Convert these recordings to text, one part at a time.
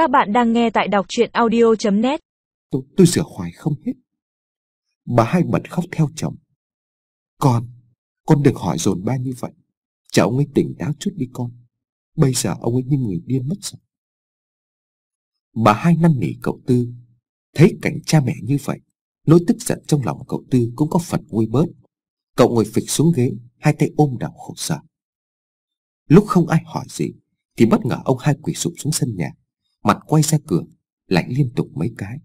Các bạn đang nghe tại đọc chuyện audio.net tôi, tôi sửa hoài không hết. Bà hai bật khóc theo chồng. Con, con đừng hỏi dồn ba như vậy. Chả ông ấy tỉnh táo chút đi con. Bây giờ ông ấy như người điên mất rồi. Bà hai năn nỉ cậu Tư. Thấy cảnh cha mẹ như vậy, nỗi tức giận trong lòng cậu Tư cũng có phần nguôi bớt. Cậu ngồi phịch xuống ghế, hai tay ôm đầu khổ sở. Lúc không ai hỏi gì, thì bất ngờ ông hai quỳ sụp xuống sân nhà, mặt quay ra cửa, lạnh liên tục mấy cái.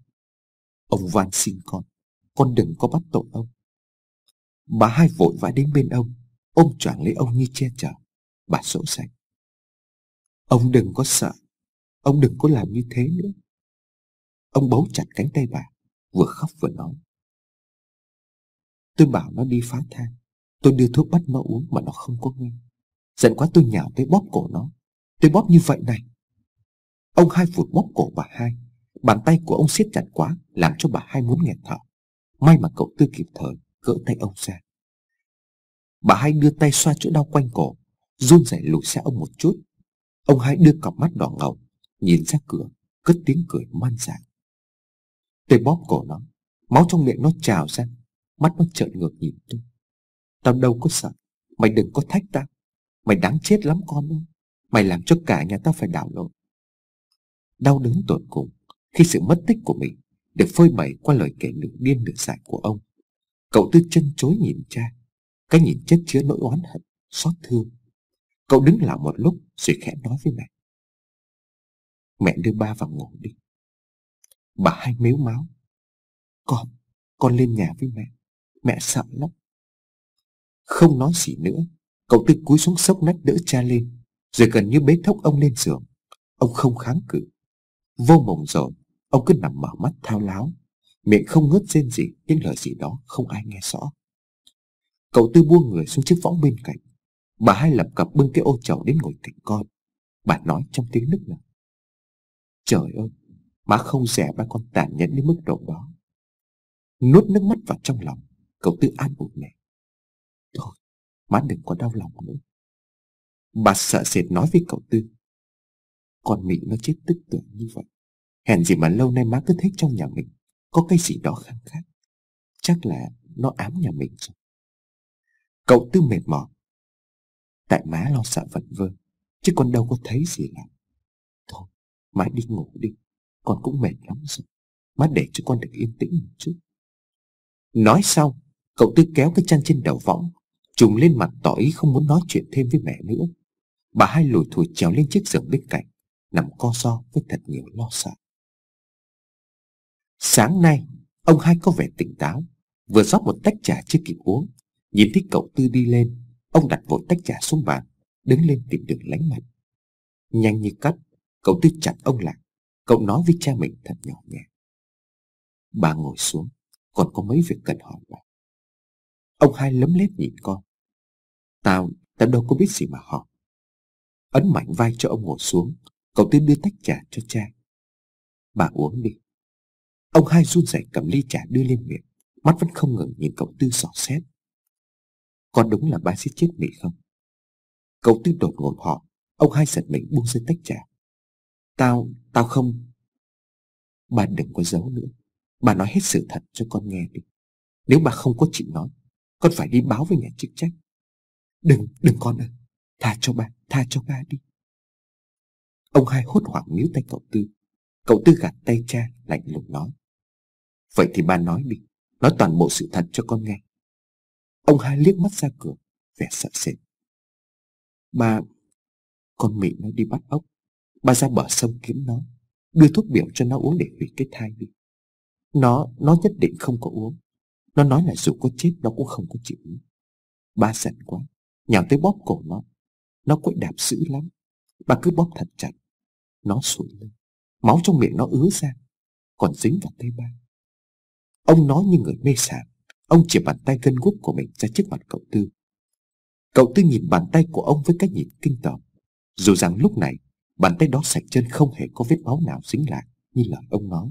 Ông van xin con, con đừng có bắt tội ông. Bà hai vội vã đến bên ông, ôm choàng lấy ông như che chở. Bà sỗ sạch. Ông đừng có sợ, ông đừng có làm như thế nữa. Ông bấu chặt cánh tay bà, vừa khóc vừa nói. Tôi bảo nó đi phá thang, tôi đưa thuốc bắt nó uống mà nó không có nghe. Giận quá tôi nhào tới bóp cổ nó, tôi bóp như vậy này. Ông hai vụt bóp cổ bà hai, bàn tay của ông siết chặt quá, làm cho bà hai muốn nghẹt thở. May mà cậu tư kịp thời, gỡ tay ông ra. Bà hai đưa tay xoa chỗ đau quanh cổ, run rẩy lùi xa ông một chút. Ông hai đưa cặp mắt đỏ ngầu, nhìn ra cửa, cất tiếng cười man dại. Tôi bóp cổ nó, máu trong miệng nó trào ra, mắt nó trợn ngược nhìn tôi. Tao đâu có sợ, mày đừng có thách tao. Mày đáng chết lắm con ơi. Mày làm cho cả nhà tao phải đảo lộn. Đau đớn tột cùng khi sự mất tích của mình được phơi bày qua lời kể nửa điên nửa dại của ông. Cậu tư chân chối nhìn cha, cái nhìn chất chứa nỗi oán hận, xót thương. Cậu đứng lặng một lúc rồi khẽ nói với mẹ. Mẹ đưa ba vào ngủ đi. Bà hai mếu máu. Con, con lên nhà với mẹ. Mẹ sợ lắm. Không nói gì nữa, cậu tư cúi xuống sốc nách đỡ cha lên, rồi gần như bế thốc ông lên giường. Ông không kháng cự. Vô mộng rồi, ông cứ nằm mở mắt thao láo, miệng không ngớt rên gì, những lời gì đó không ai nghe rõ. Cậu tư buông người xuống chiếc võng bên cạnh. Bà hai lập cập bưng cái ô chậu đến ngồi cạnh con. Bà nói trong tiếng nức nở. Trời ơi, má không rẻ ba con tàn nhẫn đến mức độ đó. Nuốt nước mắt vào trong lòng, cậu tư an ủi mẹ. Thôi, má đừng có đau lòng nữa. Bà sợ sệt nói với cậu tư. Con mình nó chết tức tưởng như vậy. Hèn gì mà lâu nay má cứ thích trong nhà mình có cái gì đó khăng khác. Chắc là nó ám nhà mình rồi. Cậu tư mệt mỏi. Tại má lo sợ vật vơ, chứ con đâu có thấy gì làm. Thôi, má đi ngủ đi, con cũng mệt lắm rồi. Má để cho con được yên tĩnh một chút. Nói xong, cậu tư kéo cái chăn trên đầu võng, trùng lên mặt tỏ ý không muốn nói chuyện thêm với mẹ nữa. Bà hai lùi thủi trèo lên chiếc giường bên cạnh, nằm co so với thật nhiều lo sợ. Sáng nay, ông hai có vẻ tỉnh táo, vừa rót một tách trà chưa kịp uống. Nhìn thấy cậu Tư đi lên, ông đặt vội tách trà xuống bàn, đứng lên tìm đường lánh mặt. Nhanh như cắt, cậu Tư chặt ông lại, cậu nói với cha mình thật nhỏ nhẹ. Bà ngồi xuống, còn có mấy việc cần hỏi bà. Ông hai lấm lét nhìn con. Tao, tao đâu có biết gì mà hỏi. Ấn mạnh vai cho ông ngồi xuống, cậu tiến đưa tách trà cho cha. Bà uống đi. Ông hai run rẩy cầm ly trà đưa lên miệng, mắt vẫn không ngừng nhìn cậu Tư sỏ xét. Có đúng là ba sẽ chết mẹ không? Cậu Tư đột ngột họ, ông hai giật mình buông rơi tách trà. Tao, tao không... Bà đừng có giấu nữa. Bà nói hết sự thật cho con nghe đi. Nếu bà không có chịu nói, con phải đi báo với nhà chức trách. Đừng, đừng con ơi. Tha cho bà, tha cho ba đi. Ông hai hốt hoảng níu tay cậu Tư. Cậu Tư gạt tay cha, lạnh lùng nói. Vậy thì ba nói đi, nói toàn bộ sự thật cho con nghe. Ông hai liếc mắt ra cửa, vẻ sợ sệt. Ba, con mị nó đi bắt ốc. Ba ra bờ sông kiếm nó, đưa thuốc biểu cho nó uống để hủy cái thai đi. Nó, nó nhất định không có uống. Nó nói là dù có chết nó cũng không có chịu uống. Ba giận quá, nhào tới bóp cổ nó. Nó quậy đạp dữ lắm. Ba cứ bóp thật chặt. Nó sụi lên. Máu trong miệng nó ứa ra, còn dính vào tay ba. Ông nói như người mê sảng. Ông chỉ bàn tay gân guốc của mình ra trước mặt cậu Tư. Cậu Tư nhìn bàn tay của ông với cái nhìn kinh tởm. Dù rằng lúc này, bàn tay đó sạch chân không hề có vết máu nào dính lại như lời ông nói.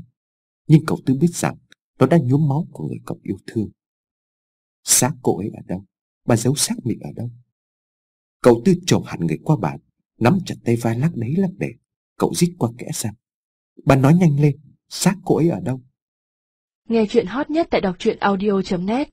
Nhưng cậu Tư biết rằng nó đã nhuốm máu của người cậu yêu thương. Xác cô ấy ở đâu? Bà giấu xác mình ở đâu? Cậu Tư trồm hẳn người qua bàn, nắm chặt tay vai lắc đấy lắc để. Cậu rít qua kẽ răng. Bà nói nhanh lên, xác cô ấy ở đâu? Nghe chuyện hot nhất tại đọc truyện audio.net